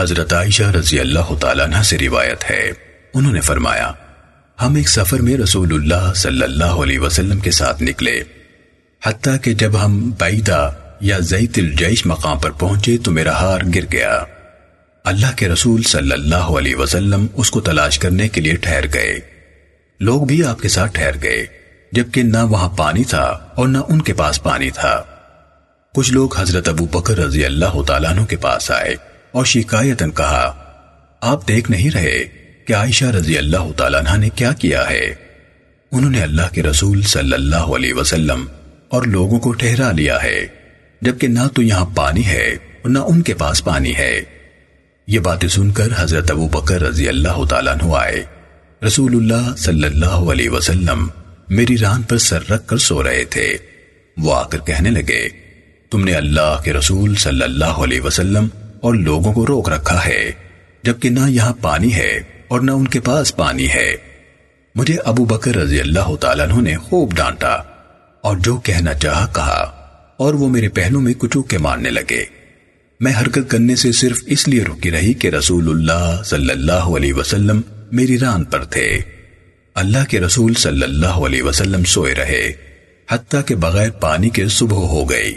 حضرت عائشہ رضی اللہ تعالیٰ عنہ سے روایت ہے۔ انہوں نے فرمایا، ہم ایک سفر میں رسول اللہ صلی اللہ علیہ وسلم کے ساتھ نکلے۔ حتیٰ کہ جب ہم بعیدہ یا زیت الجیش مقام پر پہنچے تو میرا ہار گر گیا۔ اللہ کے رسول صلی اللہ علیہ وسلم اس کو تلاش کرنے کے لیے ٹھہر گئے۔ لوگ بھی آپ کے ساتھ ٹھہر گئے، جبکہ نہ وہاں پانی تھا اور نہ ان کے پاس پانی تھا۔ کچھ لوگ حضرت ابو بکر رضی اللہ تعالیٰ عنہ کے پاس آئے۔ اور شکایتن کہا، آپ دیکھ نہیں رہے کہ عائشہ رضی اللہ تعالیٰ عنہ نے کیا کیا ہے؟ انہوں نے اللہ کے رسول صلی اللہ علیہ وسلم اور لوگوں کو ٹھہرا لیا ہے، جبکہ نہ تو یہاں پانی ہے اور نہ ان کے پاس پانی ہے۔ یہ باتیں سن کر حضرت ابو بکر رضی اللہ تعالیٰ عنہ آئے۔ رسول اللہ صلی اللہ علیہ وسلم میری ران پر سر رکھ کر سو رہے تھے۔ وہ آ کر کہنے لگے، تم نے اللہ کے رسول صلی اللہ علیہ وسلم اور لوگوں کو روک رکھا ہے، جبکہ نہ یہاں پانی ہے اور نہ ان کے پاس پانی ہے۔ مجھے ابو بکر رضی اللہ تعالیٰ عنہ نے خوب ڈانٹا اور جو کہنا چاہا کہا اور وہ میرے پہلو میں کچو کے مارنے لگے۔ میں حرکت کرنے سے صرف اس لیے رکی رہی کہ رسول اللہ صلی اللہ علیہ وسلم میری ران پر تھے۔ اللہ کے رسول صلی اللہ علیہ وسلم سوئے رہے، حتیٰ کہ بغیر پانی کے صبح ہو گئی۔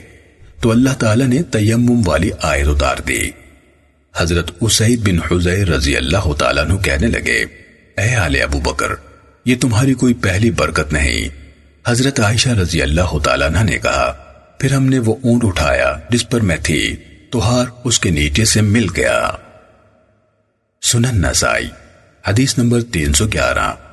تو اللہ تعالیٰ نے تیمم والی آیت اتار دی۔ حضرت اسید بن حزیر رضی اللہ تعالیٰ عنہ کہنے لگے، اے آل ابو بکر، یہ تمہاری کوئی پہلی برکت نہیں۔ حضرت عائشہ رضی اللہ تعالیٰ عنہ نے کہا، پھر ہم نے وہ اونٹ اٹھایا جس پر میں تھی، تو ہار اس کے نیچے سے مل گیا۔ سنن نسائی، حدیث نمبر تین سو گیارہ۔